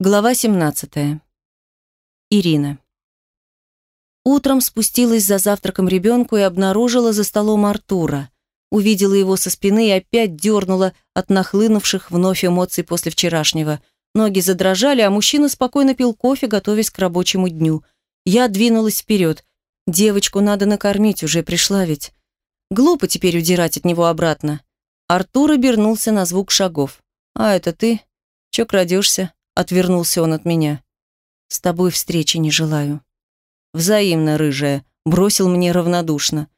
Глава 17. Ирина. Утром спустилась за завтраком ребенку и обнаружила за столом Артура. Увидела его со спины и опять дернула от нахлынувших вновь эмоций после вчерашнего. Ноги задрожали, а мужчина спокойно пил кофе, готовясь к рабочему дню. Я двинулась вперед. Девочку надо накормить, уже пришла ведь. Глупо теперь удирать от него обратно. Артур обернулся на звук шагов. «А, это ты? Чё крадешься?» Отвернулся он от меня. «С тобой встречи не желаю». «Взаимно, рыжая», бросил мне равнодушно.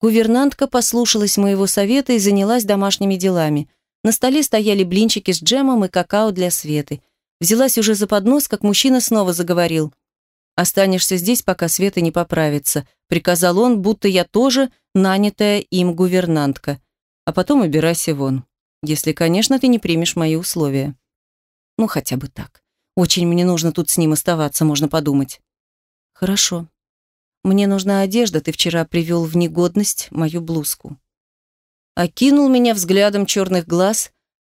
Гувернантка послушалась моего совета и занялась домашними делами. На столе стояли блинчики с джемом и какао для Светы. Взялась уже за поднос, как мужчина снова заговорил. «Останешься здесь, пока Света не поправится», приказал он, будто я тоже нанятая им гувернантка. А потом убирайся вон. Если, конечно, ты не примешь мои условия. Ну, хотя бы так. Очень мне нужно тут с ним оставаться, можно подумать. Хорошо. Мне нужна одежда, ты вчера привел в негодность мою блузку. Окинул меня взглядом черных глаз,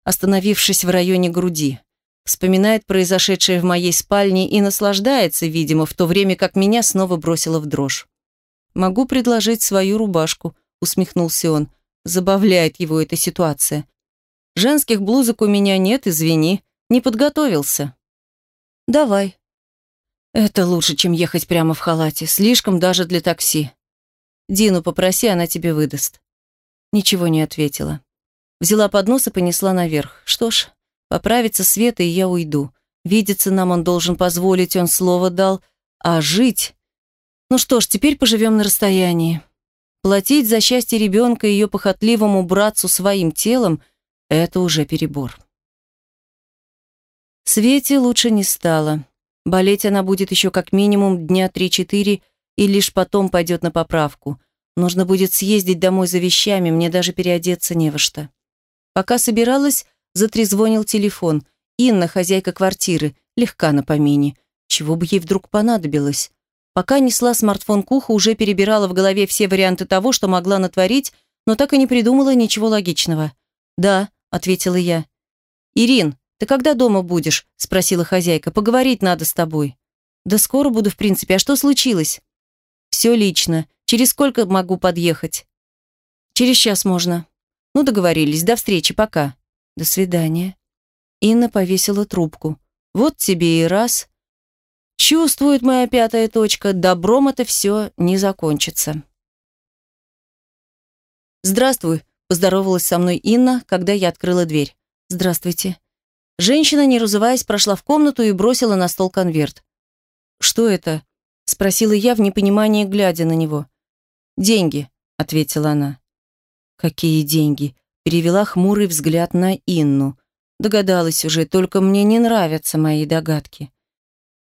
остановившись в районе груди. Вспоминает произошедшее в моей спальне и наслаждается, видимо, в то время как меня снова бросило в дрожь. «Могу предложить свою рубашку», — усмехнулся он. Забавляет его эта ситуация. «Женских блузок у меня нет, извини. Не подготовился. Давай. Это лучше, чем ехать прямо в халате. Слишком даже для такси. Дину попроси, она тебе выдаст. Ничего не ответила. Взяла поднос и понесла наверх. Что ж, поправится Света, и я уйду. Видеться нам он должен позволить, он слово дал. А жить... Ну что ж, теперь поживем на расстоянии. Платить за счастье ребенка и ее похотливому братцу своим телом – это уже перебор. Свете лучше не стало. Болеть она будет еще как минимум дня 3-4 и лишь потом пойдет на поправку. Нужно будет съездить домой за вещами, мне даже переодеться не во что. Пока собиралась, затрезвонил телефон. Инна, хозяйка квартиры, легка на помине. Чего бы ей вдруг понадобилось? Пока несла смартфон к уху, уже перебирала в голове все варианты того, что могла натворить, но так и не придумала ничего логичного. «Да», — ответила я. «Ирин, «Ты когда дома будешь?» – спросила хозяйка. «Поговорить надо с тобой». «Да скоро буду, в принципе. А что случилось?» «Все лично. Через сколько могу подъехать?» «Через час можно». «Ну, договорились. До встречи. Пока». «До свидания». Инна повесила трубку. «Вот тебе и раз». Чувствует моя пятая точка, добром это все не закончится. «Здравствуй», – поздоровалась со мной Инна, когда я открыла дверь. «Здравствуйте». Женщина, не разуваясь, прошла в комнату и бросила на стол конверт. «Что это?» – спросила я в непонимании, глядя на него. «Деньги», – ответила она. «Какие деньги?» – перевела хмурый взгляд на Инну. Догадалась уже, только мне не нравятся мои догадки.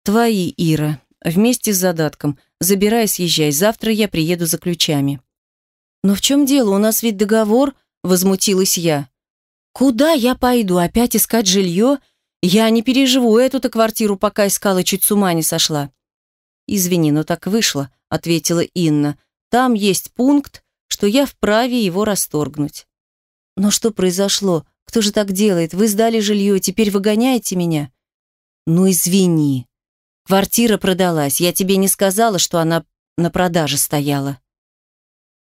«Твои, Ира, вместе с задатком. Забирай, съезжай, завтра я приеду за ключами». «Но в чем дело? У нас ведь договор», – возмутилась я. Куда я пойду? Опять искать жилье? Я не переживу эту-то квартиру, пока искала, чуть с ума не сошла. Извини, но так вышло, ответила Инна. Там есть пункт, что я вправе его расторгнуть. Но что произошло? Кто же так делает? Вы сдали жилье, теперь выгоняете меня? Ну извини. Квартира продалась. Я тебе не сказала, что она на продаже стояла.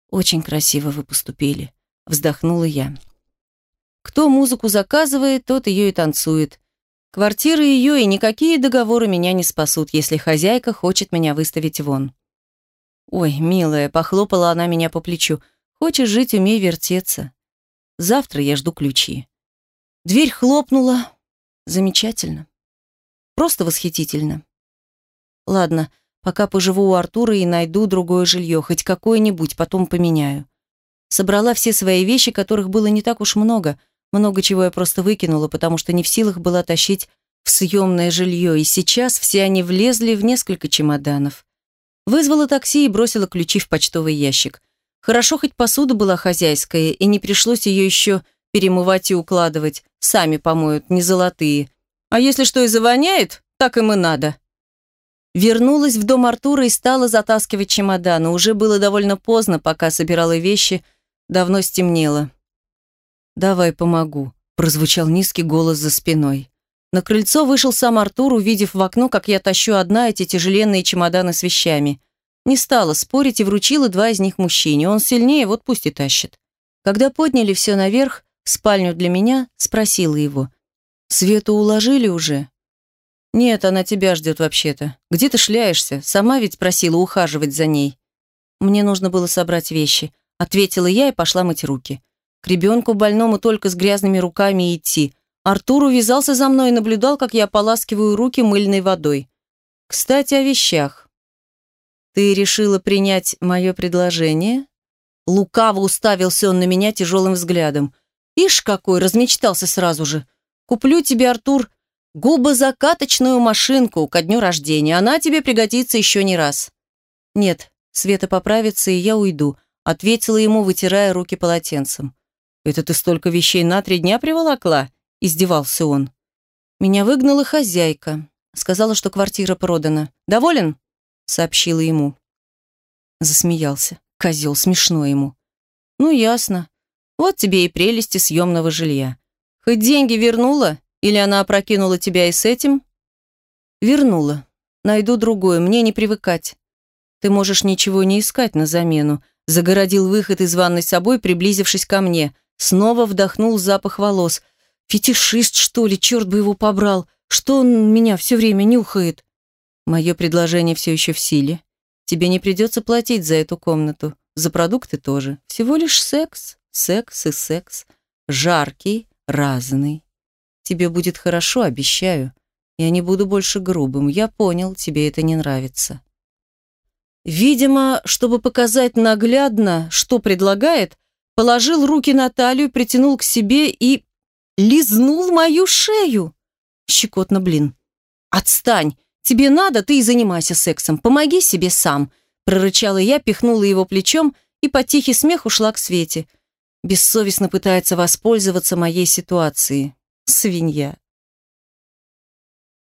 Очень красиво вы поступили, вздохнула я. Кто музыку заказывает, тот ее и танцует. Квартира ее и никакие договоры меня не спасут, если хозяйка хочет меня выставить вон. Ой, милая, похлопала она меня по плечу. Хочешь жить, умей вертеться. Завтра я жду ключи. Дверь хлопнула. Замечательно. Просто восхитительно. Ладно, пока поживу у Артура и найду другое жилье, хоть какое-нибудь, потом поменяю. Собрала все свои вещи, которых было не так уж много, много чего я просто выкинула, потому что не в силах была тащить в съемное жилье, и сейчас все они влезли в несколько чемоданов. Вызвала такси и бросила ключи в почтовый ящик. Хорошо, хоть посуда была хозяйская, и не пришлось ее еще перемывать и укладывать. Сами помоют, не золотые. А если что и завоняет, так им и надо. Вернулась в дом Артура и стала затаскивать чемоданы. Уже было довольно поздно, пока собирала вещи, давно стемнело. «Давай помогу», – прозвучал низкий голос за спиной. На крыльцо вышел сам Артур, увидев в окно, как я тащу одна эти тяжеленные чемоданы с вещами. Не стала спорить и вручила два из них мужчине. Он сильнее, вот пусть и тащит. Когда подняли все наверх, в спальню для меня, спросила его. «Свету уложили уже?» «Нет, она тебя ждет вообще-то. Где ты шляешься? Сама ведь просила ухаживать за ней». «Мне нужно было собрать вещи», — ответила я и пошла мыть руки. К ребенку больному только с грязными руками идти. Артур увязался за мной и наблюдал, как я ополаскиваю руки мыльной водой. «Кстати, о вещах. Ты решила принять мое предложение?» Лукаво уставился он на меня тяжелым взглядом. «Ишь какой, размечтался сразу же. Куплю тебе, Артур, губозакаточную машинку ко дню рождения. Она тебе пригодится еще не раз». «Нет, Света поправится, и я уйду», ответила ему, вытирая руки полотенцем. «Это ты столько вещей на три дня приволокла?» – издевался он. «Меня выгнала хозяйка. Сказала, что квартира продана. Доволен?» – сообщила ему. Засмеялся. Козел, смешно ему. «Ну, ясно. Вот тебе и прелести съемного жилья. Хоть деньги вернула? Или она опрокинула тебя и с этим?» «Вернула. Найду другое, мне не привыкать. Ты можешь ничего не искать на замену», загородил выход из ванной собой, приблизившись ко мне. Снова вдохнул запах волос. Фетишист, что ли, черт бы его побрал. Что он меня все время нюхает? Мое предложение все еще в силе. Тебе не придется платить за эту комнату. За продукты тоже. Всего лишь секс, секс и секс. Жаркий, разный. Тебе будет хорошо, обещаю. Я не буду больше грубым. Я понял, тебе это не нравится. Видимо, чтобы показать наглядно, что предлагает, положил руки на талию, притянул к себе и лизнул мою шею. Щекотно, блин. «Отстань! Тебе надо, ты и занимайся сексом. Помоги себе сам!» Прорычала я, пихнула его плечом и под тихий смех ушла к Свете. Бессовестно пытается воспользоваться моей ситуацией. Свинья.